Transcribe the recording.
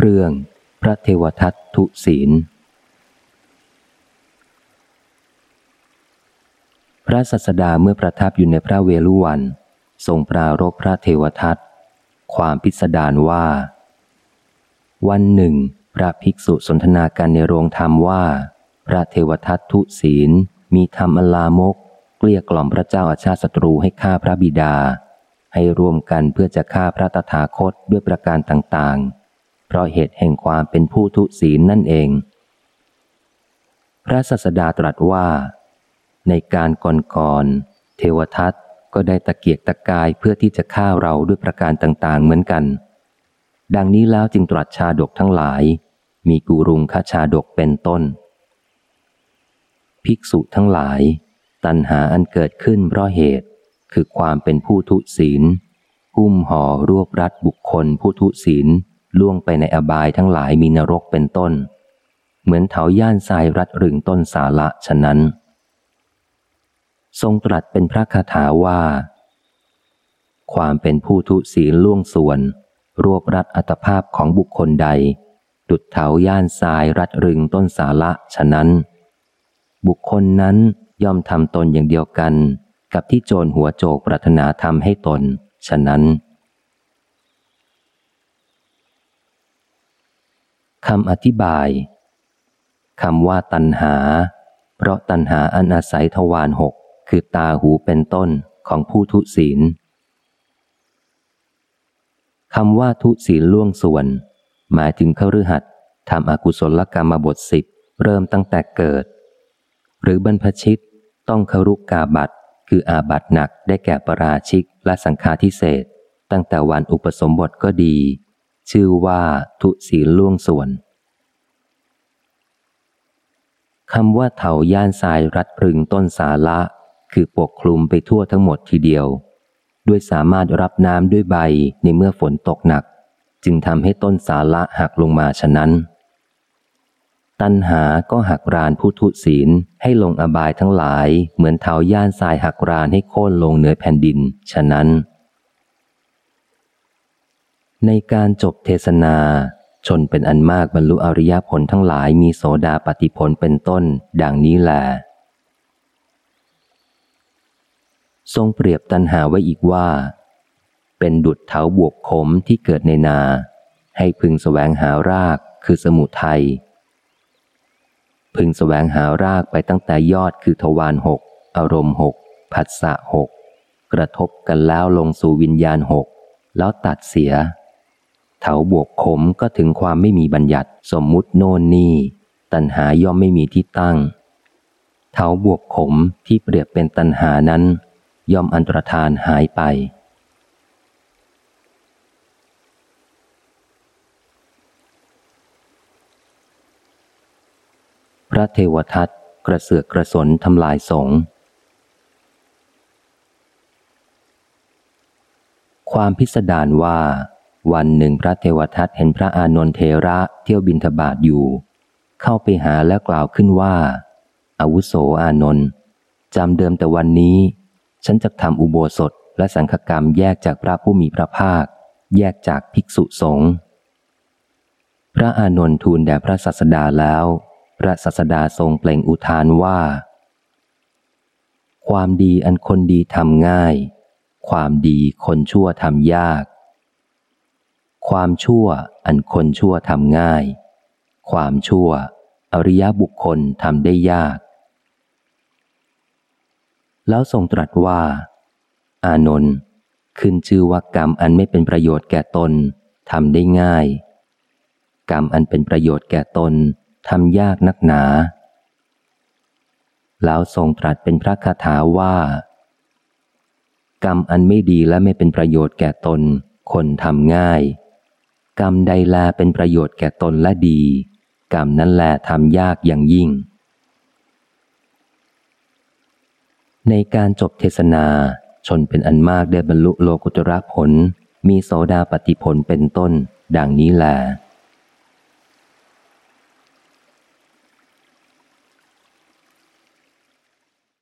เรื่องพระเทวทัตทุศีล พระสัสดาเมื่อประทับอยู่ในพระเวลุวันทรงปรารบพระเทวทัตความพิสดารว่า วันหนึ่ง พระภิกษุสนทนากันในโรงธรรมว่า พระเทวทัตทุศีลมีธรรมอลามก เกลี้ยกล่อมพระเจ้าอาชาติศัตรูให้ฆ่าพระบิดา ให้รวมกันเพื่อจะฆ่าพระตถาคตด้วยประการต่างๆ เพราะเหตุแห่งความเป็นผู้ทุศีลนั่นเอง พระสัสดาตรัสว่า ในการก่อนๆเทวทัตก็ได้ตะเกียกตะกายเพื่อที่จะฆ่าเราด้วยประการต่างๆเหมือนกัน ดังนี้แล้วจึงตรัสชาดกทั้งหลาย มีกูรุงคชาดกเป็นต้น ภิกษุทั้งหลาย ตัณหาอันเกิดขึ้นเพราะเหตุ คือความเป็นผู้ทุศีลหุ้มห่อรวบรัดบุคคลผู้ทุศีล ล่วงไปในอบายทั้งหลายมีนรกเป็นต้น เหมือนเถาย่านทรายรัดรึงต้นสาละฉะนั้น ทรงตรัสเป็นพระคาถาว่า ความเป็นผู้ทุศีลล่วงส่วน รวบรัดอัตภาพของบุคคลใด ดุดเถาย่านทรายรัดรึงต้นสาละฉะนั้น บุคคลนั้นย่อมทำตนอย่างเดียวกัน กับที่โจรหัวโจกปรารถนาทำให้ตน ฉะนั้น คำอธิบายคำว่าตัณหา เพราะตัณหาอันอาศัยทวารหกคือตาหูเป็นต้นของผู้ทุศีลคำว่าทุศีลล่วงส่วน หมายถึงเขาฤหัสทำอกุศลกรรมบทสิบเริ่มตั้งแต่เกิด หรือบรรพชิตต้องคารุกาบัตคืออาบัตหนักได้แก่ปราชิกและสังฆาทิเศษตั้งแต่วันอุปสมบทก็ดี ชื่อว่าทุศีลล่วงส่วน คำว่าเถาย่านทรายรัดรึงต้นสาละ คือปกคลุมไปทั่วทั้งหมดทีเดียว ด้วยสามารถรับน้ำด้วยใบในเมื่อฝนตกหนัก จึงทำให้ต้นสาละหักลงมาฉะนั้น ตันหาก็หักรานผู้ทุศีลให้ลงอบายทั้งหลาย เหมือนเท้าย่านทรายหักรานให้โค่นลงเหนือแผ่นดิน ฉะนั้น ในการจบเทศนา ชนเป็นอันมากบรรลุอริยผลทั้งหลายมีโสดาปฏิผลเป็นต้น ดังนี้แหละทรงเปรียบตันหาไว้อีกว่า เป็นดุดเถาบวกขมที่เกิดในนา ให้พึงสแสวงหารากคือสมุทัยพึงสแสวงหารากไปตั้งแต่ยอดคือทวารหกอารมณ์หกผัสสะหกกระทบกันแล้วลงสู่วิญญาณหกแล้วตัดเสีย เถาบวกขมก็ถึงความไม่มีบัญญัติสมมุติโน่นนี่ ตัณหาย่อมไม่มีที่ตั้ง เถาบวกขมที่เปรียบเป็นตัณหานั้น ย่อมอันตรธานหายไป พระเทวทัตกระเสือกกระสนทำลายสงความพิสดารว่า วันหนึ่งพระเทวทัตเห็นพระอานนทเทระเที่ยวบินทบาทอยู่ เข้าไปหาแล้วกล่าวขึ้นว่า อาวุโสอานนท์จำเดิมแต่วันนี้ ฉันจะทำอุโบสถและสังฆกรรมแยกจากพระผู้มีพระภาค แยกจากภิกษุสงฆ์พระอานนท์ทูลแด่พระสัสดาแล้ว พระสัสดาทรงเปล่งอุทานว่า ความดีอันคนดีทำง่าย ความดีคนชั่วทำยาก ความชั่วอันคนชั่วทำง่าย ความชั่ว อริยบุคคลทำได้ยาก แล้วทรงตรัสว่า อานนท์ขึ้นชื่อว่ากรรมอันไม่เป็นประโยชน์แก่ตนทำได้ง่าย กรรมอันเป็นประโยชน์แก่ตนทำยากนักหนา แล้วทรงตรัสเป็นพระคาถาว่า กรรมอันไม่ดีและไม่เป็นประโยชน์แก่ตนคนทำง่าย กรรมใดแลเป็นประโยชน์แก่ตนและดี กรรมนั้นแลทำยากอย่างยิ่ง ในการจบเทศนา ชนเป็นอันมากได้บรรลุโลกุตระผล มีโสดาปฏิผลเป็นต้น ดังนี้แหละ